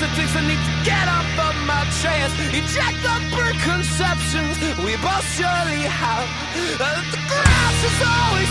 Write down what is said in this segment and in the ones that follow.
that thinks I need to get up on my chest. Eject the preconceptions we both surely have. Uh, the grass is always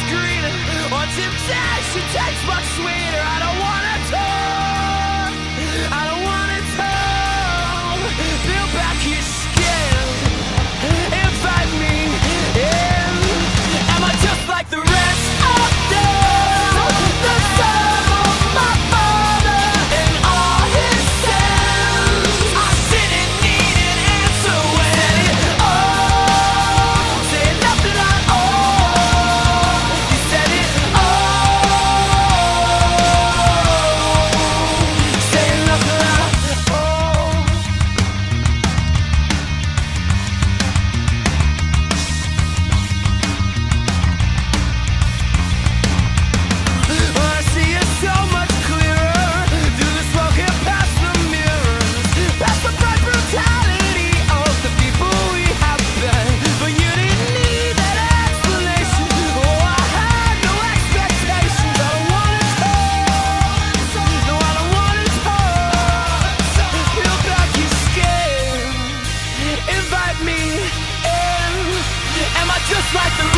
like the